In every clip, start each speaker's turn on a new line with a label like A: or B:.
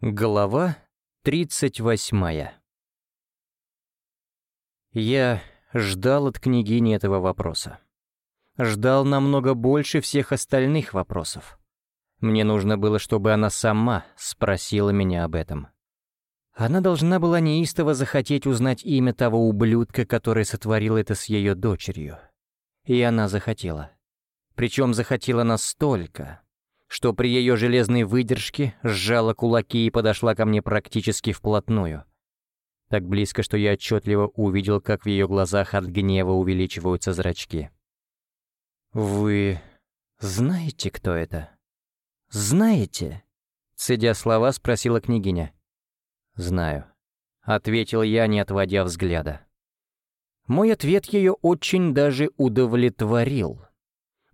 A: Глава 38 Я ждал от княгини этого вопроса. Ждал намного больше всех остальных вопросов. Мне нужно было, чтобы она сама спросила меня об этом. Она должна была неистово захотеть узнать имя того ублюдка, который сотворил это с ее дочерью. И она захотела. Причем захотела настолько, что при ее железной выдержке сжала кулаки и подошла ко мне практически вплотную. Так близко, что я отчетливо увидел, как в ее глазах от гнева увеличиваются зрачки. «Вы знаете, кто это?» «Знаете?» Цедя слова, спросила княгиня. «Знаю», — ответил я, не отводя взгляда. Мой ответ ее очень даже удовлетворил.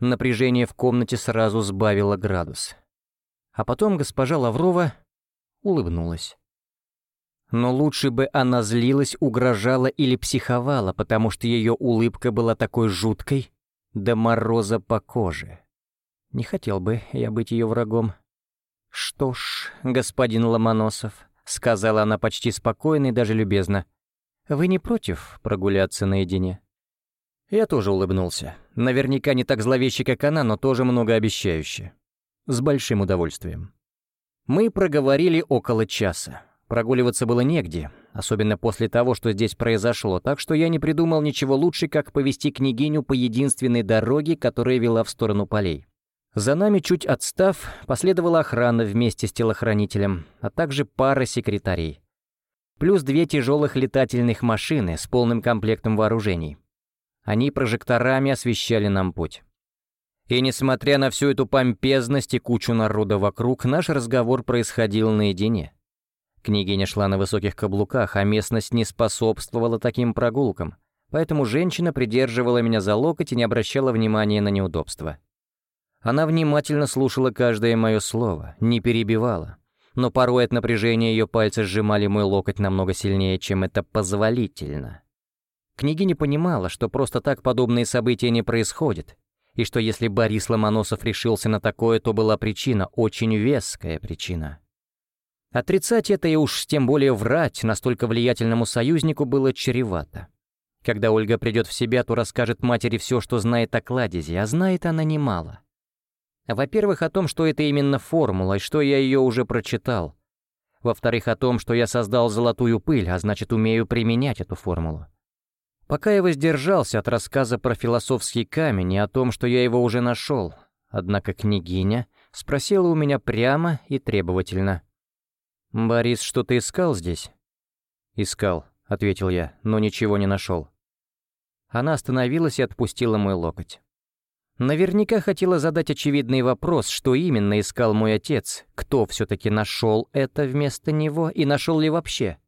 A: Напряжение в комнате сразу сбавило градус. А потом госпожа Лаврова улыбнулась. Но лучше бы она злилась, угрожала или психовала, потому что ее улыбка была такой жуткой, до мороза по коже. Не хотел бы я быть ее врагом. «Что ж, господин Ломоносов», — сказала она почти спокойно и даже любезно, — «вы не против прогуляться наедине?» Я тоже улыбнулся. Наверняка не так зловеще, как она, но тоже многообещающе. С большим удовольствием. Мы проговорили около часа. Прогуливаться было негде, особенно после того, что здесь произошло, так что я не придумал ничего лучше, как повести княгиню по единственной дороге, которая вела в сторону полей. За нами, чуть отстав, последовала охрана вместе с телохранителем, а также пара секретарей. Плюс две тяжелых летательных машины с полным комплектом вооружений. Они прожекторами освещали нам путь. И несмотря на всю эту помпезность и кучу народа вокруг, наш разговор происходил наедине. Княгиня шла на высоких каблуках, а местность не способствовала таким прогулкам, поэтому женщина придерживала меня за локоть и не обращала внимания на неудобства. Она внимательно слушала каждое мое слово, не перебивала, но порой от напряжения ее пальцы сжимали мой локоть намного сильнее, чем это позволительно. Княгиня понимала, что просто так подобные события не происходят, и что если Борис Ломоносов решился на такое, то была причина, очень веская причина. Отрицать это и уж тем более врать настолько влиятельному союзнику было чревато. Когда Ольга придет в себя, то расскажет матери все, что знает о кладезе, а знает она немало. Во-первых, о том, что это именно формула, и что я ее уже прочитал. Во-вторых, о том, что я создал золотую пыль, а значит, умею применять эту формулу. Пока я воздержался от рассказа про философский камень и о том, что я его уже нашел, однако княгиня спросила у меня прямо и требовательно. «Борис что-то искал здесь?» «Искал», — ответил я, но ничего не нашел. Она остановилась и отпустила мой локоть. Наверняка хотела задать очевидный вопрос, что именно искал мой отец, кто все-таки нашел это вместо него и нашел ли вообще.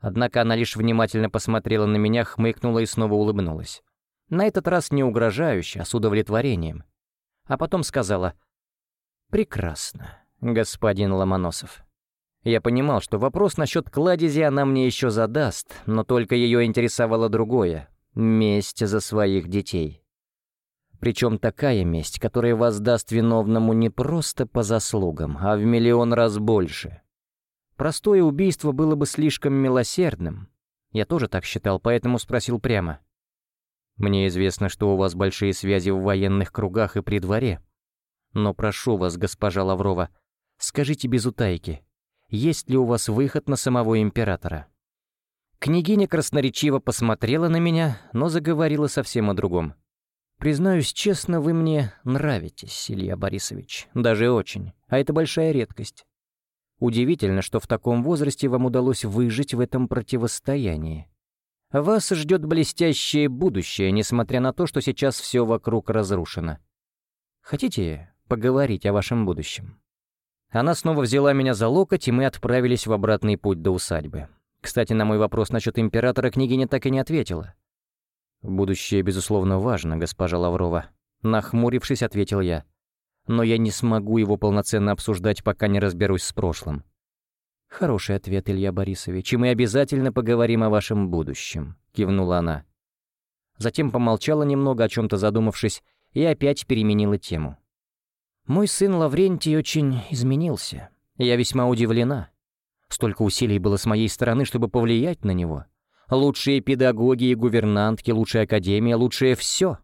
A: Однако она лишь внимательно посмотрела на меня, хмыкнула и снова улыбнулась. На этот раз не угрожающе, а с удовлетворением. А потом сказала «Прекрасно, господин Ломоносов». Я понимал, что вопрос насчет кладези она мне еще задаст, но только ее интересовало другое — месть за своих детей. Причем такая месть, которая воздаст виновному не просто по заслугам, а в миллион раз больше — Простое убийство было бы слишком милосердным. Я тоже так считал, поэтому спросил прямо. «Мне известно, что у вас большие связи в военных кругах и при дворе. Но прошу вас, госпожа Лаврова, скажите без утайки, есть ли у вас выход на самого императора?» Княгиня красноречиво посмотрела на меня, но заговорила совсем о другом. «Признаюсь честно, вы мне нравитесь, Илья Борисович, даже очень, а это большая редкость. Удивительно, что в таком возрасте вам удалось выжить в этом противостоянии. Вас ждет блестящее будущее, несмотря на то, что сейчас все вокруг разрушено. Хотите поговорить о вашем будущем?» Она снова взяла меня за локоть, и мы отправились в обратный путь до усадьбы. Кстати, на мой вопрос насчет императора княгиня так и не ответила. «Будущее, безусловно, важно, госпожа Лаврова», — нахмурившись, ответил я но я не смогу его полноценно обсуждать, пока не разберусь с прошлым. «Хороший ответ, Илья Борисович, и мы обязательно поговорим о вашем будущем», — кивнула она. Затем помолчала немного, о чем-то задумавшись, и опять переменила тему. «Мой сын Лаврентий очень изменился. Я весьма удивлена. Столько усилий было с моей стороны, чтобы повлиять на него. Лучшие педагоги и гувернантки, лучшая академия, лучшее все.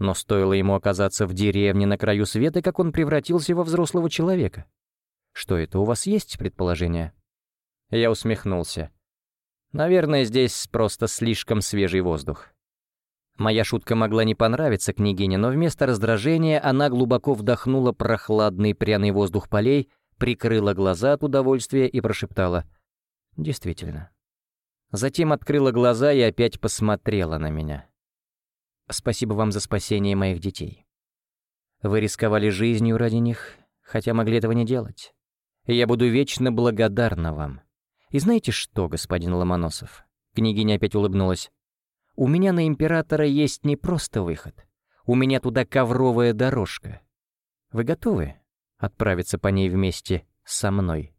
A: Но стоило ему оказаться в деревне на краю света, как он превратился во взрослого человека. Что это, у вас есть предположение? Я усмехнулся. Наверное, здесь просто слишком свежий воздух. Моя шутка могла не понравиться княгине, но вместо раздражения она глубоко вдохнула прохладный пряный воздух полей, прикрыла глаза от удовольствия и прошептала «Действительно». Затем открыла глаза и опять посмотрела на меня. «Спасибо вам за спасение моих детей. Вы рисковали жизнью ради них, хотя могли этого не делать. Я буду вечно благодарна вам. И знаете что, господин Ломоносов?» Княгиня опять улыбнулась. У меня на императора есть не просто выход. У меня туда ковровая дорожка. Вы готовы отправиться по ней вместе со мной?»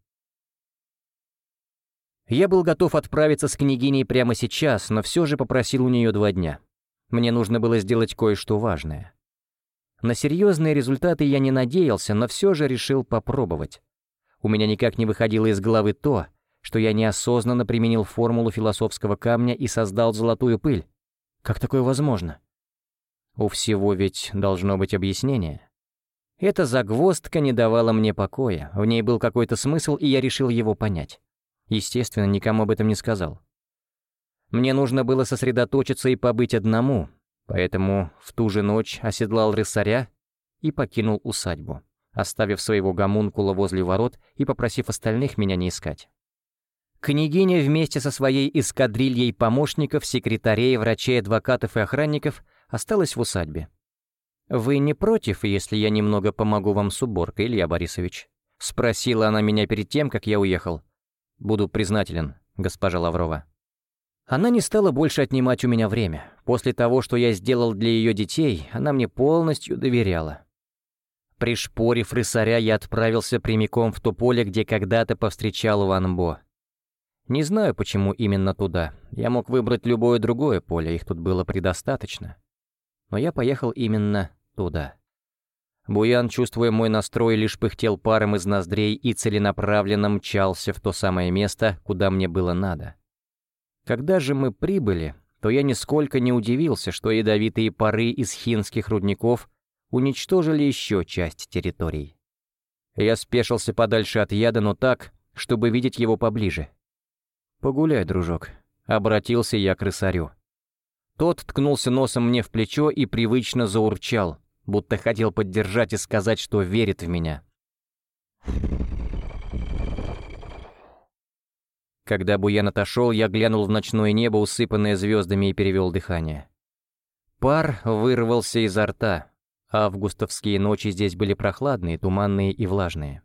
A: Я был готов отправиться с княгиней прямо сейчас, но все же попросил у нее два дня. Мне нужно было сделать кое-что важное. На серьезные результаты я не надеялся, но все же решил попробовать. У меня никак не выходило из головы то, что я неосознанно применил формулу философского камня и создал золотую пыль. Как такое возможно? У всего ведь должно быть объяснение. Эта загвоздка не давала мне покоя, в ней был какой-то смысл, и я решил его понять. Естественно, никому об этом не сказал. Мне нужно было сосредоточиться и побыть одному, поэтому в ту же ночь оседлал рысаря и покинул усадьбу, оставив своего гомункула возле ворот и попросив остальных меня не искать. Княгиня вместе со своей эскадрильей помощников, секретарей, врачей, адвокатов и охранников осталась в усадьбе. «Вы не против, если я немного помогу вам с уборкой, Илья Борисович?» — спросила она меня перед тем, как я уехал. «Буду признателен, госпожа Лаврова». Она не стала больше отнимать у меня время. После того, что я сделал для ее детей, она мне полностью доверяла. Пришпорив рысаря, я отправился прямиком в то поле, где когда-то повстречал Ван Бо. Не знаю, почему именно туда. Я мог выбрать любое другое поле, их тут было предостаточно. Но я поехал именно туда. Буян, чувствуя мой настрой, лишь пыхтел паром из ноздрей и целенаправленно мчался в то самое место, куда мне было надо. Когда же мы прибыли, то я нисколько не удивился, что ядовитые пары из хинских рудников уничтожили еще часть территорий. Я спешился подальше от яда, но так, чтобы видеть его поближе. «Погуляй, дружок», — обратился я к рысарю. Тот ткнулся носом мне в плечо и привычно заурчал, будто хотел поддержать и сказать, что верит в меня. Когда Буян отошел, я глянул в ночное небо, усыпанное звездами, и перевел дыхание. Пар вырвался изо рта. Августовские ночи здесь были прохладные, туманные и влажные.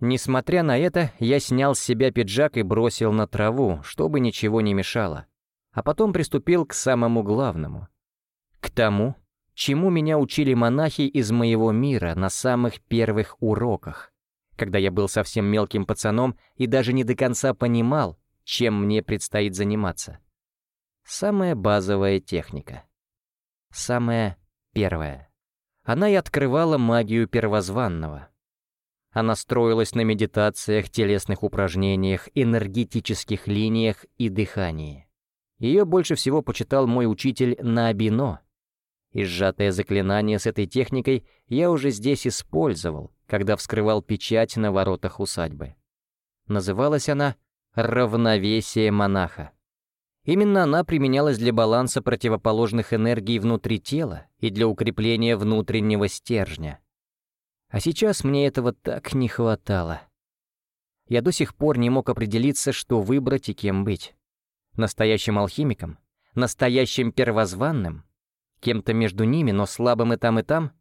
A: Несмотря на это, я снял с себя пиджак и бросил на траву, чтобы ничего не мешало. А потом приступил к самому главному. К тому, чему меня учили монахи из моего мира на самых первых уроках, когда я был совсем мелким пацаном и даже не до конца понимал, чем мне предстоит заниматься. Самая базовая техника. Самая первая. Она и открывала магию первозванного, она строилась на медитациях, телесных упражнениях, энергетических линиях и дыхании. Ее больше всего почитал мой учитель Набино. И сжатое заклинание с этой техникой я уже здесь использовал, когда вскрывал печать на воротах усадьбы. Называлась она «Равновесие монаха». Именно она применялась для баланса противоположных энергий внутри тела и для укрепления внутреннего стержня. А сейчас мне этого так не хватало. Я до сих пор не мог определиться, что выбрать и кем быть. Настоящим алхимиком? Настоящим первозванным? Кем-то между ними, но слабым и там, и там?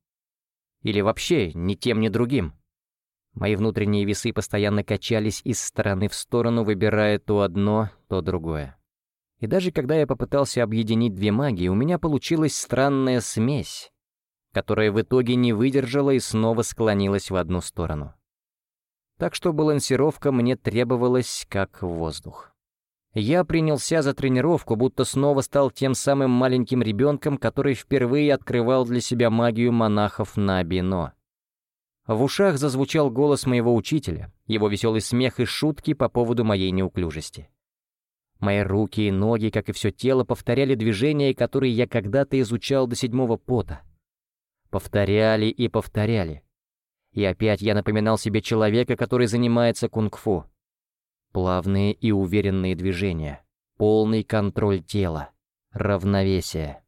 A: Или вообще ни тем, ни другим? Мои внутренние весы постоянно качались из стороны в сторону, выбирая то одно, то другое. И даже когда я попытался объединить две магии, у меня получилась странная смесь, которая в итоге не выдержала и снова склонилась в одну сторону. Так что балансировка мне требовалась как воздух. Я принялся за тренировку, будто снова стал тем самым маленьким ребенком, который впервые открывал для себя магию монахов на Бино. В ушах зазвучал голос моего учителя, его веселый смех и шутки по поводу моей неуклюжести. Мои руки и ноги, как и все тело, повторяли движения, которые я когда-то изучал до седьмого пота. Повторяли и повторяли. И опять я напоминал себе человека, который занимается кунг-фу. Плавные и уверенные движения, полный контроль тела, равновесие.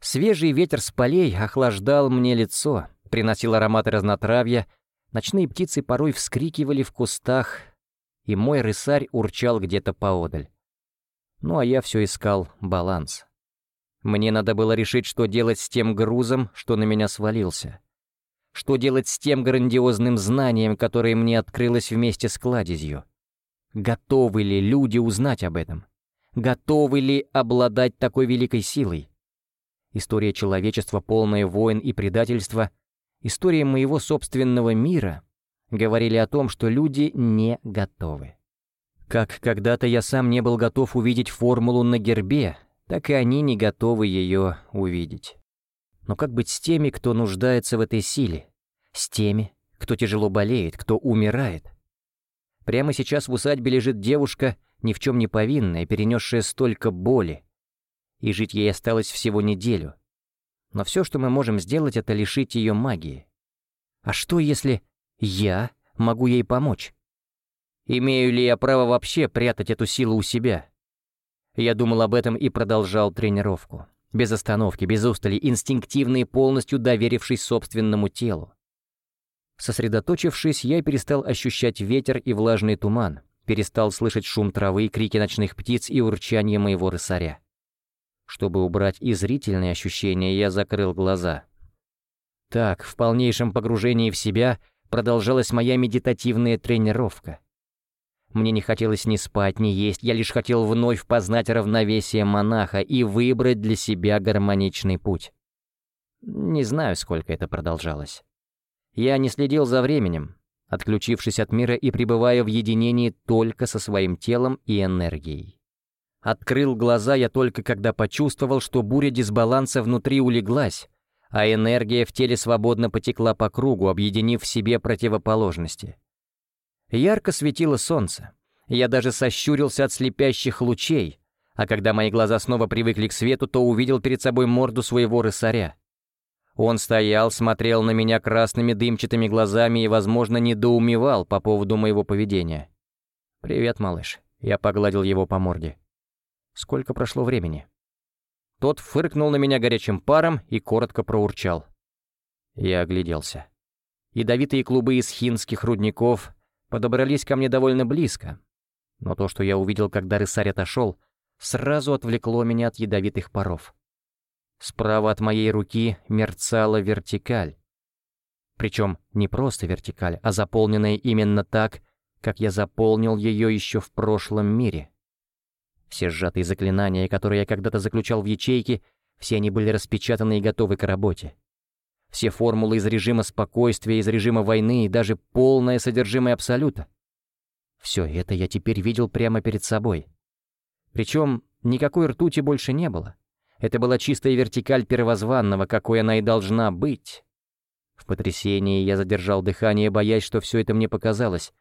A: Свежий ветер с полей охлаждал мне лицо, приносил ароматы разнотравья, ночные птицы порой вскрикивали в кустах, и мой рысарь урчал где-то поодаль. Ну а я все искал баланс. Мне надо было решить, что делать с тем грузом, что на меня свалился. Что делать с тем грандиозным знанием, которое мне открылось вместе с кладезью. Готовы ли люди узнать об этом? Готовы ли обладать такой великой силой? История человечества, полная войн и предательства, история моего собственного мира говорили о том, что люди не готовы. Как когда-то я сам не был готов увидеть формулу на гербе, так и они не готовы ее увидеть. Но как быть с теми, кто нуждается в этой силе? С теми, кто тяжело болеет, кто умирает? Прямо сейчас в усадьбе лежит девушка, ни в чем не повинная, перенесшая столько боли. И жить ей осталось всего неделю. Но все, что мы можем сделать, это лишить ее магии. А что, если я могу ей помочь? Имею ли я право вообще прятать эту силу у себя? Я думал об этом и продолжал тренировку. Без остановки, без устали, инстинктивно и полностью доверившись собственному телу. Сосредоточившись, я перестал ощущать ветер и влажный туман, перестал слышать шум травы, крики ночных птиц и урчание моего рысаря. Чтобы убрать и зрительные ощущения, я закрыл глаза. Так, в полнейшем погружении в себя продолжалась моя медитативная тренировка — мне не хотелось ни спать, ни есть, я лишь хотел вновь познать равновесие монаха и выбрать для себя гармоничный путь. Не знаю, сколько это продолжалось. Я не следил за временем, отключившись от мира и пребывая в единении только со своим телом и энергией. Открыл глаза я только когда почувствовал, что буря дисбаланса внутри улеглась, а энергия в теле свободно потекла по кругу, объединив в себе противоположности. Ярко светило солнце. Я даже сощурился от слепящих лучей, а когда мои глаза снова привыкли к свету, то увидел перед собой морду своего рысаря. Он стоял, смотрел на меня красными дымчатыми глазами и, возможно, недоумевал по поводу моего поведения. «Привет, малыш», — я погладил его по морде. «Сколько прошло времени?» Тот фыркнул на меня горячим паром и коротко проурчал. Я огляделся. Ядовитые клубы из хинских рудников подобрались ко мне довольно близко, но то, что я увидел, когда рысарь отошел, сразу отвлекло меня от ядовитых паров. Справа от моей руки мерцала вертикаль. Причем не просто вертикаль, а заполненная именно так, как я заполнил ее еще в прошлом мире. Все сжатые заклинания, которые я когда-то заключал в ячейке, все они были распечатаны и готовы к работе. Все формулы из режима спокойствия, из режима войны и даже полное содержимое Абсолюта. Все это я теперь видел прямо перед собой. Причем никакой ртути больше не было. Это была чистая вертикаль первозванного, какой она и должна быть. В потрясении я задержал дыхание, боясь, что все это мне показалось,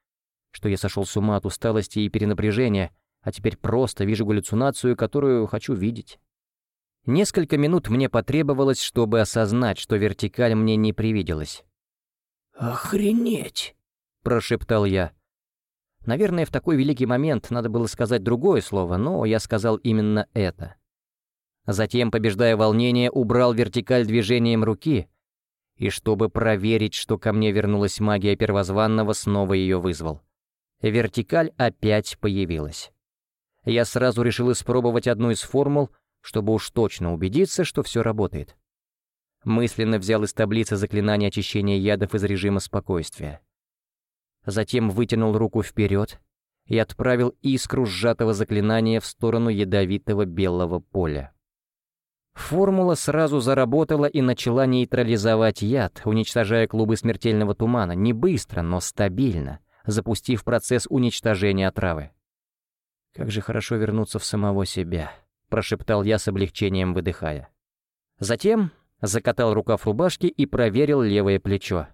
A: что я сошел с ума от усталости и перенапряжения, а теперь просто вижу галлюцинацию, которую хочу видеть. Несколько минут мне потребовалось, чтобы осознать, что вертикаль мне не привиделась.
B: «Охренеть!» — прошептал я.
A: Наверное, в такой великий момент надо было сказать другое слово, но я сказал именно это. Затем, побеждая волнение, убрал вертикаль движением руки, и чтобы проверить, что ко мне вернулась магия первозванного, снова ее вызвал. Вертикаль опять появилась. Я сразу решил испробовать одну из формул — чтобы уж точно убедиться, что все работает. Мысленно взял из таблицы заклинания очищения ядов из режима спокойствия. Затем вытянул руку вперед и отправил искру сжатого заклинания в сторону ядовитого белого поля. Формула сразу заработала и начала нейтрализовать яд, уничтожая клубы смертельного тумана, не быстро, но стабильно, запустив процесс уничтожения отравы. Как же хорошо вернуться в самого себя. — прошептал я с облегчением, выдыхая. Затем закатал рукав рубашки и проверил левое плечо.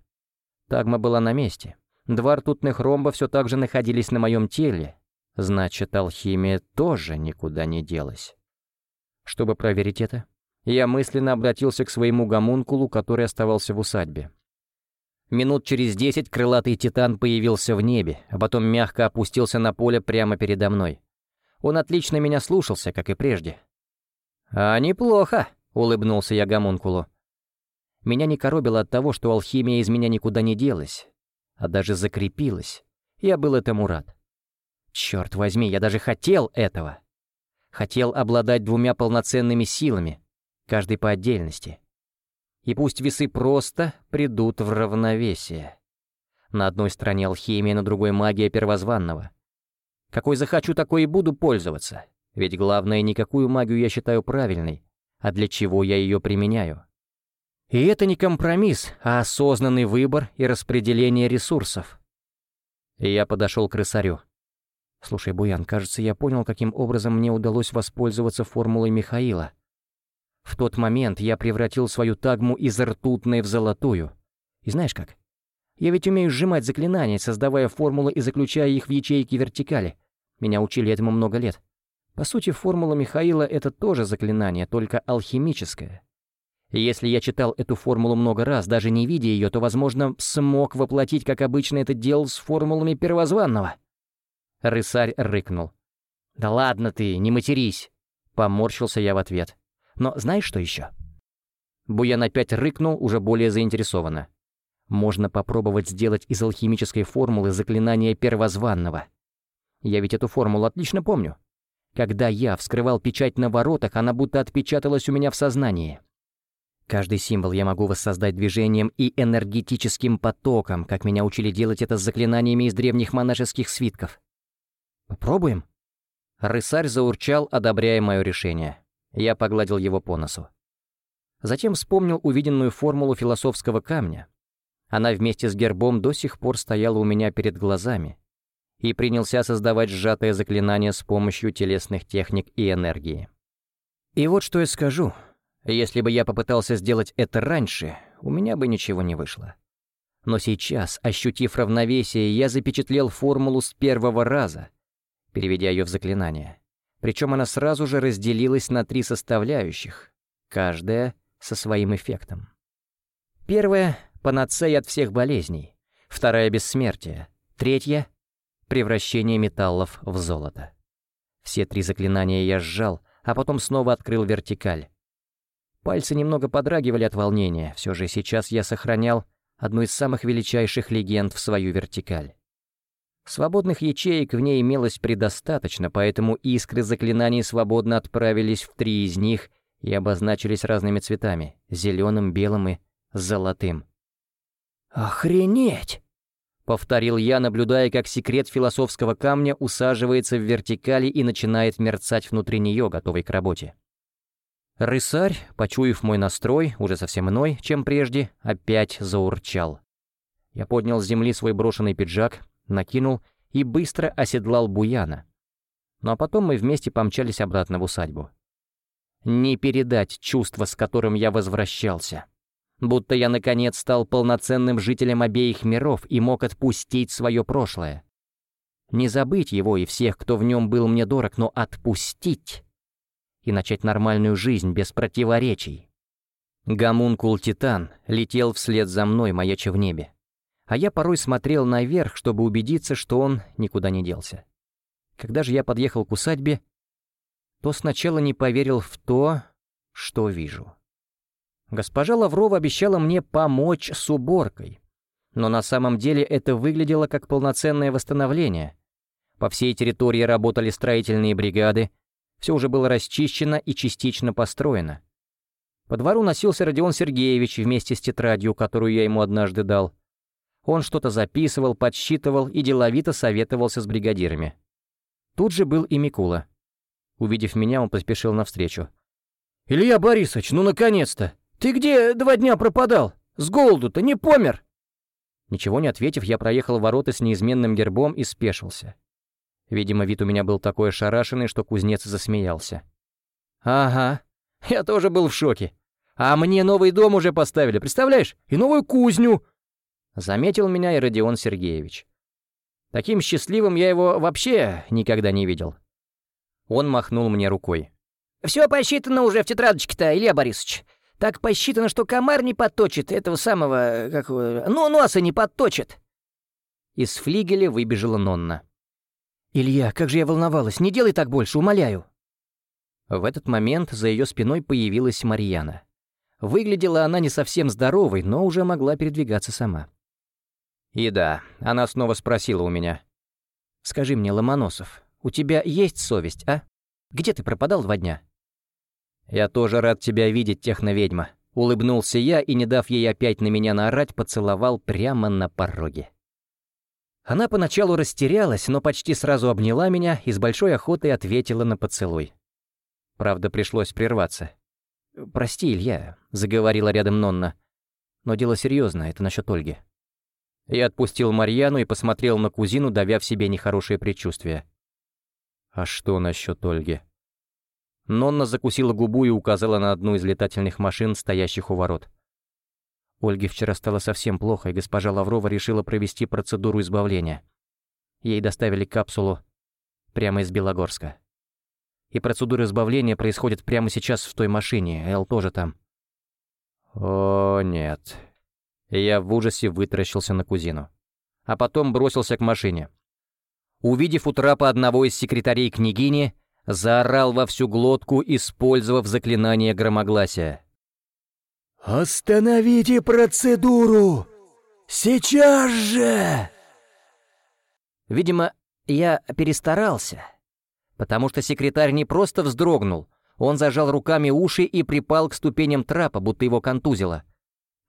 A: Тагма была на месте. Два ртутных ромба все так же находились на моем теле. Значит, алхимия тоже никуда не делась. Чтобы проверить это, я мысленно обратился к своему гомункулу, который оставался в усадьбе. Минут через десять крылатый титан появился в небе, а потом мягко опустился на поле прямо передо мной. Он отлично меня слушался, как и прежде. «А неплохо», — улыбнулся я гомункулу. Меня не коробило от того, что алхимия из меня никуда не делась, а даже закрепилась. Я был этому рад. Черт возьми, я даже хотел этого. Хотел обладать двумя полноценными силами, каждый по отдельности. И пусть весы просто придут в равновесие. На одной стороне алхимия, на другой магия первозванного. Какой захочу, такой и буду пользоваться. Ведь главное, никакую магию я считаю правильной, а для чего я ее применяю. И это не компромисс, а осознанный выбор и распределение ресурсов. И я подошел к рысарю. «Слушай, Буян, кажется, я понял, каким образом мне удалось воспользоваться формулой Михаила. В тот момент я превратил свою тагму из ртутной в золотую. И знаешь как? Я ведь умею сжимать заклинания, создавая формулы и заключая их в ячейки вертикали. Меня учили этому много лет. По сути, формула Михаила — это тоже заклинание, только алхимическое. Если я читал эту формулу много раз, даже не видя ее, то, возможно, смог воплотить, как обычно это делал с формулами первозванного. Рысарь рыкнул. «Да ладно ты, не матерись!» Поморщился я в ответ. «Но знаешь, что еще?» Буян опять рыкнул, уже более заинтересованно. «Можно попробовать сделать из алхимической формулы заклинание первозванного. Я ведь эту формулу отлично помню. Когда я вскрывал печать на воротах, она будто отпечаталась у меня в сознании. Каждый символ я могу воссоздать движением и энергетическим потоком, как меня учили делать это с заклинаниями из древних монашеских свитков. Попробуем?» Рысарь заурчал, одобряя мое решение. Я погладил его по носу. Затем вспомнил увиденную формулу философского камня. Она вместе с гербом до сих пор стояла у меня перед глазами и принялся создавать сжатое заклинание с помощью телесных техник и энергии. И вот что я скажу. Если бы я попытался сделать это раньше, у меня бы ничего не вышло. Но сейчас, ощутив равновесие, я запечатлел формулу с первого раза, переведя ее в заклинание. Причем она сразу же разделилась на три составляющих, каждая со своим эффектом. Первая — панацея от всех болезней, вторая — бессмертие, третья — превращение металлов в золото. Все три заклинания я сжал, а потом снова открыл вертикаль. Пальцы немного подрагивали от волнения, все же сейчас я сохранял одну из самых величайших легенд в свою вертикаль. Свободных ячеек в ней имелось предостаточно, поэтому искры заклинаний свободно отправились в три из них и обозначились разными цветами — зеленым, белым и золотым. «Охренеть!» — повторил я, наблюдая, как секрет философского камня усаживается в вертикали и начинает мерцать внутри нее, готовый к работе. Рысарь, почуяв мой настрой, уже совсем иной, чем прежде, опять заурчал. Я поднял с земли свой брошенный пиджак, накинул и быстро оседлал Буяна. Ну а потом мы вместе помчались обратно в усадьбу. Не передать чувство, с которым я возвращался. Будто я, наконец, стал полноценным жителем обеих миров и мог отпустить свое прошлое. Не забыть его и всех, кто в нем был мне дорог, но отпустить и начать нормальную жизнь без противоречий. Гомункул Титан летел вслед за мной, маяча в небе а я порой смотрел наверх, чтобы убедиться, что он никуда не делся. Когда же я подъехал к усадьбе, то сначала не поверил в то, что вижу. Госпожа Лаврова обещала мне помочь с уборкой, но на самом деле это выглядело как полноценное восстановление. По всей территории работали строительные бригады, все уже было расчищено и частично построено. По двору носился Родион Сергеевич вместе с тетрадью, которую я ему однажды дал. Он что-то записывал, подсчитывал и деловито советовался с бригадирами. Тут же был и Микула. Увидев меня, он поспешил навстречу. «Илья Борисович, ну наконец-то! Ты где два дня пропадал? С голоду-то не помер!» Ничего не ответив, я проехал ворота с неизменным гербом и спешился. Видимо, вид у меня был такой ошарашенный, что кузнец засмеялся. «Ага, я тоже был в шоке. А мне новый дом уже поставили, представляешь? И новую кузню!» Заметил меня и Родион Сергеевич. Таким счастливым я его вообще никогда не видел. Он махнул мне рукой.
C: «Все посчитано уже в тетрадочке-то, Илья Борисович. Так посчитано, что комар не подточит этого самого... как Ну, носа не подточит».
A: Из флигеля выбежала Нонна.
C: «Илья, как же я волновалась! Не делай так больше, умоляю!»
A: В этот момент за ее спиной появилась Марьяна. Выглядела она не совсем здоровой, но уже могла передвигаться сама. И да, она снова спросила у меня. «Скажи мне, Ломоносов, у тебя есть совесть, а? Где ты пропадал два дня?» «Я тоже рад тебя видеть, техноведьма», — улыбнулся я и, не дав ей опять на меня наорать, поцеловал прямо на пороге. Она поначалу растерялась, но почти сразу обняла меня и с большой охотой ответила на поцелуй. Правда, пришлось прерваться. «Прости, Илья», — заговорила рядом Нонна. «Но дело серьезное, это насчет Ольги». Я отпустил Марьяну и посмотрел на кузину, давя в себе нехорошее предчувствие. «А что насчет Ольги?» Нонна закусила губу и указала на одну из летательных машин, стоящих у ворот. Ольге вчера стало совсем плохо, и госпожа Лаврова решила провести процедуру избавления. Ей доставили капсулу прямо из Белогорска. И процедура избавления происходит прямо сейчас в той машине, Эл тоже там. О, нет. Я в ужасе вытаращился на кузину. А потом бросился к машине. Увидев у трапа одного из секретарей княгини, заорал во всю глотку, использовав заклинание громогласия.
D: «Остановите процедуру! Сейчас же!»
A: Видимо, я перестарался, потому что секретарь не просто вздрогнул, он зажал руками уши и припал к ступеням трапа, будто его контузило.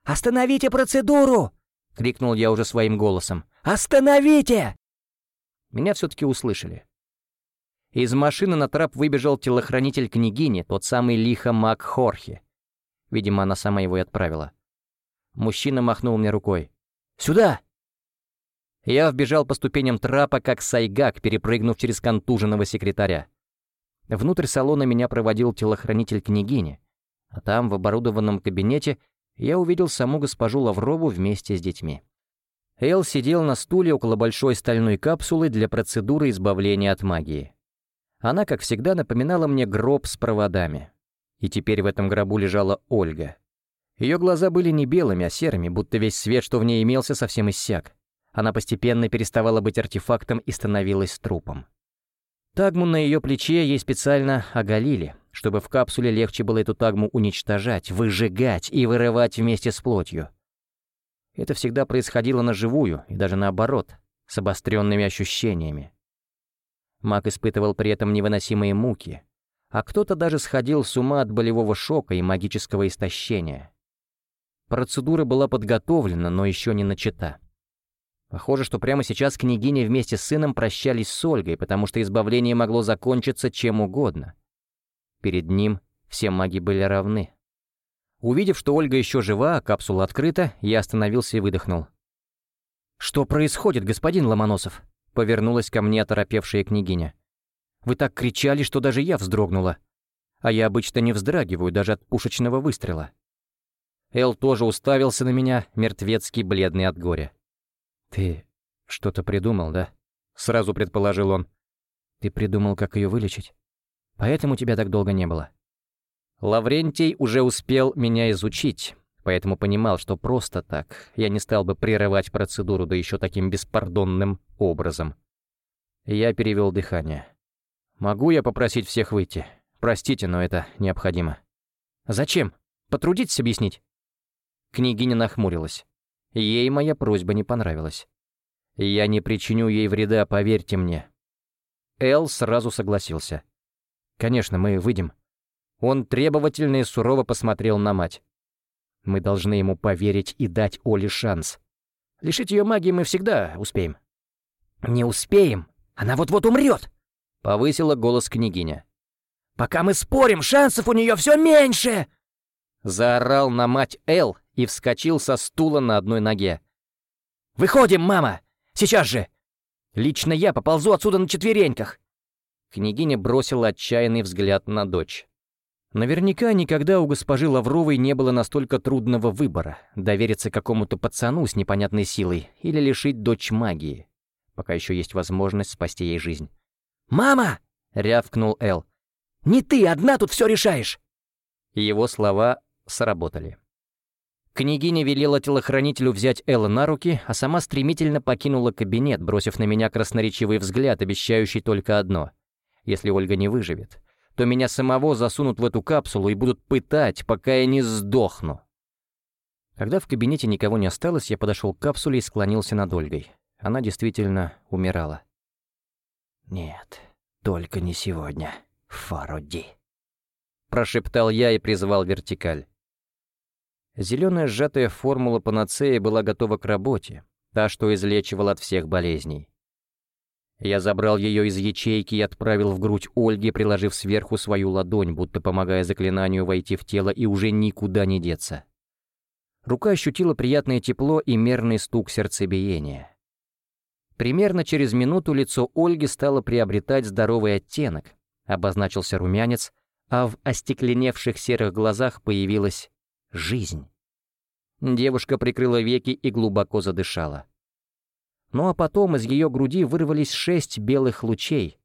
C: «Остановите процедуру!» — крикнул я уже своим голосом. «Остановите!»
A: Меня все-таки услышали. Из машины на трап выбежал телохранитель княгини, тот самый лихо маг Хорхе. Видимо, она сама его и отправила. Мужчина махнул мне рукой. «Сюда!» Я вбежал по ступеням трапа, как сайгак, перепрыгнув через контуженного секретаря. Внутрь салона меня проводил телохранитель княгини, а там, в оборудованном кабинете, я увидел саму госпожу Лаврову вместе с детьми. Эл сидел на стуле около большой стальной капсулы для процедуры избавления от магии. Она, как всегда, напоминала мне гроб с проводами. И теперь в этом гробу лежала Ольга. Ее глаза были не белыми, а серыми, будто весь свет, что в ней имелся, совсем иссяк. Она постепенно переставала быть артефактом и становилась трупом. Тагму на ее плече ей специально оголили, чтобы в капсуле легче было эту тагму уничтожать, выжигать и вырывать вместе с плотью. Это всегда происходило наживую и даже наоборот, с обостренными ощущениями. Маг испытывал при этом невыносимые муки, а кто-то даже сходил с ума от болевого шока и магического истощения. Процедура была подготовлена, но еще не начата. Похоже, что прямо сейчас княгиня вместе с сыном прощались с Ольгой, потому что избавление могло закончиться чем угодно. Перед ним все маги были равны. Увидев, что Ольга еще жива, а капсула открыта, я остановился и выдохнул. «Что происходит, господин Ломоносов?» — повернулась ко мне оторопевшая княгиня. «Вы так кричали, что даже я вздрогнула. А я обычно не вздрагиваю даже от пушечного выстрела». Эл тоже уставился на меня, мертвецкий бледный от горя. «Ты что-то придумал, да?» — сразу предположил он. «Ты придумал, как ее вылечить? Поэтому тебя так долго не было». Лаврентий уже успел меня изучить, поэтому понимал, что просто так я не стал бы прерывать процедуру, да еще таким беспардонным образом. Я перевел дыхание. «Могу я попросить всех выйти? Простите, но это необходимо». «Зачем? Потрудитесь объяснить?» Княгиня нахмурилась. Ей моя просьба не понравилась. Я не причиню ей вреда, поверьте мне. Эл сразу согласился. Конечно, мы выйдем. Он требовательно и сурово посмотрел на мать. Мы должны ему поверить и дать Оле шанс. Лишить ее магии мы всегда успеем.
C: «Не успеем! Она вот-вот умрет!»
A: — повысила голос княгиня.
C: «Пока мы спорим, шансов у нее все меньше!»
A: Заорал на мать Эл и вскочил со стула на одной ноге.
C: «Выходим, мама! Сейчас же! Лично я поползу отсюда на четвереньках!»
A: Княгиня бросила отчаянный взгляд на дочь. Наверняка никогда у госпожи Лавровой не было настолько трудного выбора — довериться какому-то пацану с непонятной силой или лишить дочь магии, пока еще есть возможность спасти ей жизнь.
C: «Мама!» — рявкнул Эл. «Не ты одна тут все решаешь!»
A: Его слова сработали. Княгиня велела телохранителю взять Элла на руки, а сама стремительно покинула кабинет, бросив на меня красноречивый взгляд, обещающий только одно. Если Ольга не выживет, то меня самого засунут в эту капсулу и будут пытать, пока я не сдохну. Когда в кабинете никого не осталось, я подошел к капсуле и склонился над Ольгой. Она действительно умирала.
C: «Нет, только не сегодня, Фароди», —
A: прошептал я и призвал вертикаль. Зеленая сжатая формула панацеи была готова к работе, та, что излечивала от всех болезней. Я забрал ее из ячейки и отправил в грудь Ольги, приложив сверху свою ладонь, будто помогая заклинанию войти в тело и уже никуда не деться. Рука ощутила приятное тепло и мерный стук сердцебиения. Примерно через минуту лицо Ольги стало приобретать здоровый оттенок, обозначился румянец, а в остекленевших серых глазах появилась жизнь. Девушка прикрыла веки и глубоко задышала. Ну а потом из ее груди вырвались шесть белых лучей.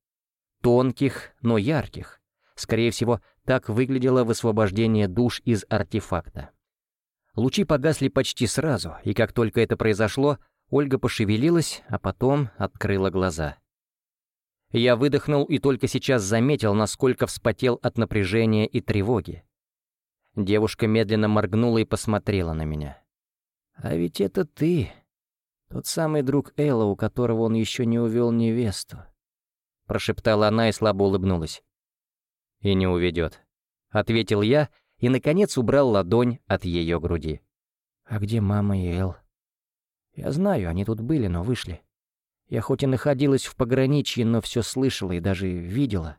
A: Тонких, но ярких. Скорее всего, так выглядело высвобождение душ из артефакта. Лучи погасли почти сразу, и как только это произошло, Ольга пошевелилась, а потом открыла глаза. Я выдохнул и только сейчас заметил, насколько вспотел от напряжения и тревоги. Девушка медленно моргнула и посмотрела на меня. «А ведь это ты», тот самый друг Элла, у которого он еще не увел невесту. Прошептала она и слабо улыбнулась. «И не уведет», — ответил я и, наконец, убрал ладонь от ее груди. «А где мама и Эл?» «Я знаю, они тут были, но вышли. Я хоть и находилась в пограничье, но все слышала и даже видела».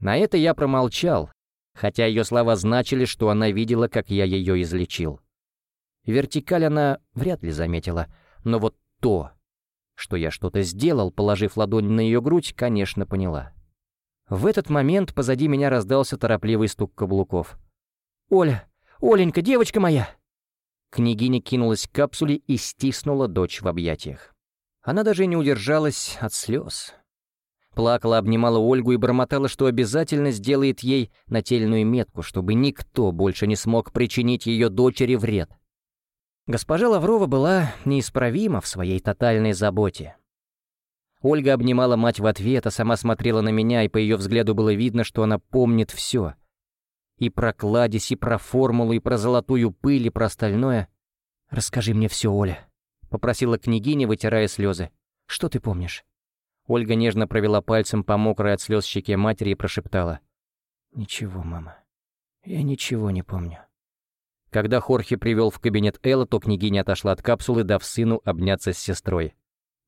A: На это я промолчал, хотя ее слова значили, что она видела, как я ее излечил. Вертикаль она вряд ли заметила — но вот то, что я что-то сделал, положив ладонь на ее грудь, конечно, поняла. В этот момент позади меня раздался торопливый стук каблуков. «Оля! Оленька, девочка моя!» Княгиня кинулась к капсуле и стиснула дочь в объятиях. Она даже не удержалась от слез. Плакала, обнимала Ольгу и бормотала, что обязательно сделает ей нательную метку, чтобы никто больше не смог причинить ее дочери вред. Госпожа Лаврова была неисправима в своей тотальной заботе. Ольга обнимала мать в ответ, а сама смотрела на меня, и по ее взгляду было видно, что она помнит все. И про кладезь, и про формулу, и про золотую пыль, и про остальное. «Расскажи мне все, Оля», — попросила княгиня, вытирая слезы. «Что ты помнишь?» Ольга нежно провела пальцем по мокрой от слез щеке матери и прошептала. «Ничего, мама. Я ничего не помню». Когда Хорхе привел в кабинет Элла, то княгиня отошла от капсулы, дав сыну обняться с сестрой.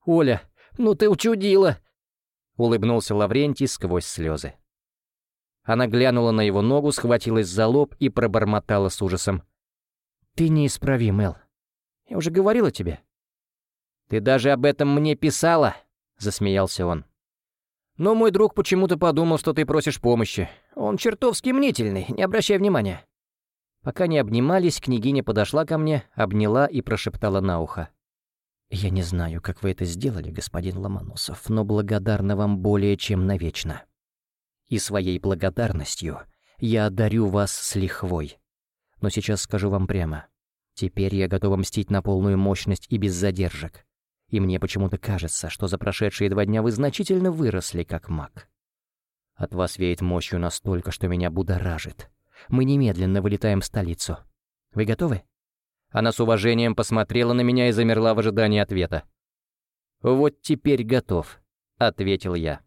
A: «Оля, ну ты учудила!» — улыбнулся Лаврентий сквозь слезы. Она глянула на его ногу, схватилась за лоб и пробормотала с ужасом. «Ты неисправим, Эл. Я уже говорила тебе». «Ты даже об этом мне писала!» — засмеялся он. «Но мой друг почему-то подумал, что ты просишь помощи. Он чертовски мнительный, не обращай внимания». Пока не обнимались, княгиня подошла ко мне, обняла и прошептала на ухо. «Я не знаю, как вы это сделали, господин Ломоносов, но благодарна вам более чем навечно. И своей благодарностью я одарю вас с лихвой. Но сейчас скажу вам прямо. Теперь я готова мстить на полную мощность и без задержек. И мне почему-то кажется, что за прошедшие два дня вы значительно выросли как маг. От вас веет мощью настолько, что меня будоражит. Мы немедленно вылетаем в столицу. Вы готовы?» Она с уважением посмотрела на меня и замерла в ожидании ответа. «Вот теперь готов», — ответил я.